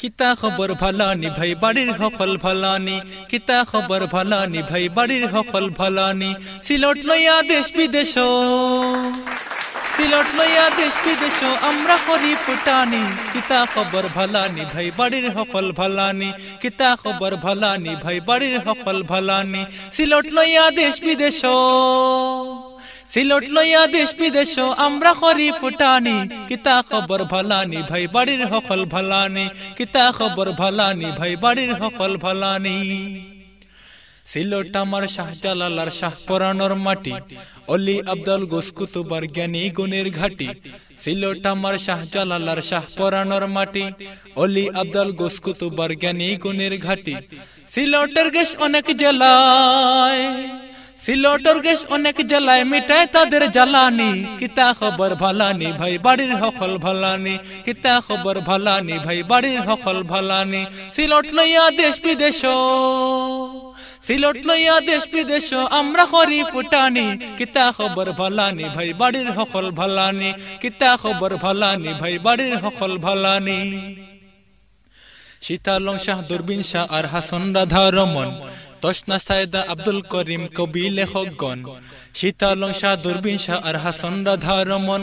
কিতা খবর ভালানি ভাই বাড়ির সকল ভালানি, কিতা খবর ভালানি ভাই বাড়ির সকল ভালানি। সিলট লইয়া দেশ বিদেশ সিলট লইয়া দেশ বিদেশ আমরা করি ফুটানি। কিতা খবর ভালানি ভাই বাড়ির সকল ভালানি, কিতা খবর ভালানি ভাই বাড়ির সকল ভালানি। সিলট লইয়া দেশ বিদেশ সিলট লইয়া দেশ বিদেশ আমরা করি ফুটানি। কিতা খবর ভালানি? ভাই বাড়ির সকল ভালানি। কিতা খবর ভালানি? ভাই বাড়ির সকল ভালানি। সিলট আমার শাহজালালার শাহ পরানোর মাটি। অলি আব্দুল গোসকুতুবার জ্ঞানী গুণের ঘাটি। সিলট আমার শাহজালালার শাহ পরানোর মাটি। অলি আব্দুল গোসকুতুবার জ্ঞানী গুণের ঘাটি। সিলটের গেস অনেক জেলায়। সিলটর গেস অনেক জ্বালায়, মিটায় তাদের জ্বালানি। কিতা খবর ভালানি ভাই, বাড়ির হকল ভালানি। কিতা খবর ভালানি ভাই, বাড়ির হকল ভালানি। সিলট লইয়া দেশ বিদেশ সিলট লইয়া দেশ বিদেশ আমরা করি ফুটানি। কিতা খবর ভালানি ভাই, বাড়ির হকল ভালানি। কিতা খবর ভালানি ভাই, বাড়ির হকল ভালানি। সীতালং শাহ দুরবিন শাহ আর হাসন রাধা রমন। তসনা সায়দা আব্দুল করিম কবি লেখকগণ, শীতালং শাহ দুরবিন শাহ আর হাসন রাধা রমন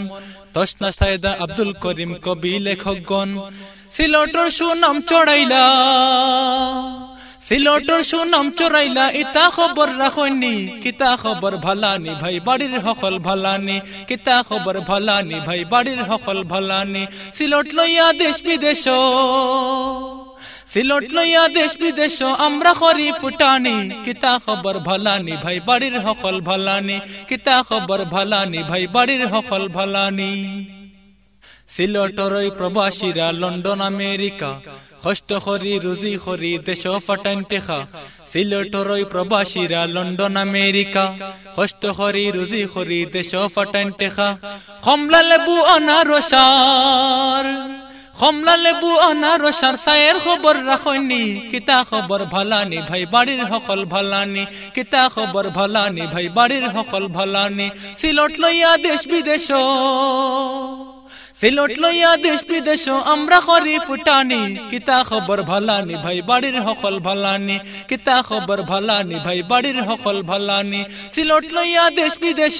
তসনা সায়দা আব্দুল করিম কবি লেখকগণ, সিলটর সুনাম চড়াইলা, সিলটর সুনাম চড়াইলা, ইতা খবর রাখনি, কিতা খবর ভালানি, ভাই বাড়ির সকল ভালানি, কিতা খবর ভালানি, ভাই বাড়ির সকল ভালানি, সিলট লইয়া দেশ বিদেশ। সিলট দেশ বিদেশ আমরা করি কিতা খবর ভালানি ভাই বাড়ির সকল ভালানি কিতা খবর ভালানি ভাই বাড়ির সকল ভালানি প্রবাসীরা লন্ডন আমেরিকা কষ্ট করি রুজি দেশ ফাটান টেখা সিলটরই প্রবাসীরা লন্ডন আমেরিকা কষ্ট করি রুজি করি দেশ ফাটান টেখা কমলা লেবু অনারসার কমলা লেবু অনারসার সায়ের খবর রাখনি কিতা খবর ভালানি ভাই বাড়ির সকল ভালানি। কিতা খবর ভালানি ভাই বাড়ির সকল ভালানি। সিলট লইয়া দেশ বিদেশ সিলট লইয়া দেশ বিদেশ আমরা করি ফুটানি। কিতা খবর ভালানি ভাই বাড়ির সকল ভালানি। কিতা খবর ভালানি ভাই বাড়ির সকল ভালানি। সিলট লইয়া দেশ বিদেশ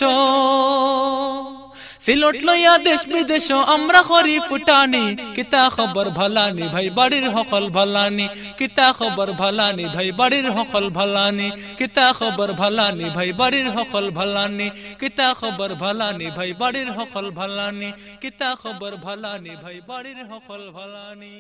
সিলট লইয়া দেশ বিদেশ আমরা করি ফুটানি কিতা খবর ভালানি ভাই বাড়ির সকল ভালানি কিতা খবর ভালানি ভাই বাড়ির সকল ভালানি কিতা খবর ভালানি ভাই বাড়ির সকল ভালানি কিতা খবর ভালানি ভাই বাড়ির সকল ভালানি কিতা খবর ভালানি ভাই বাড়ির সকল ভালানি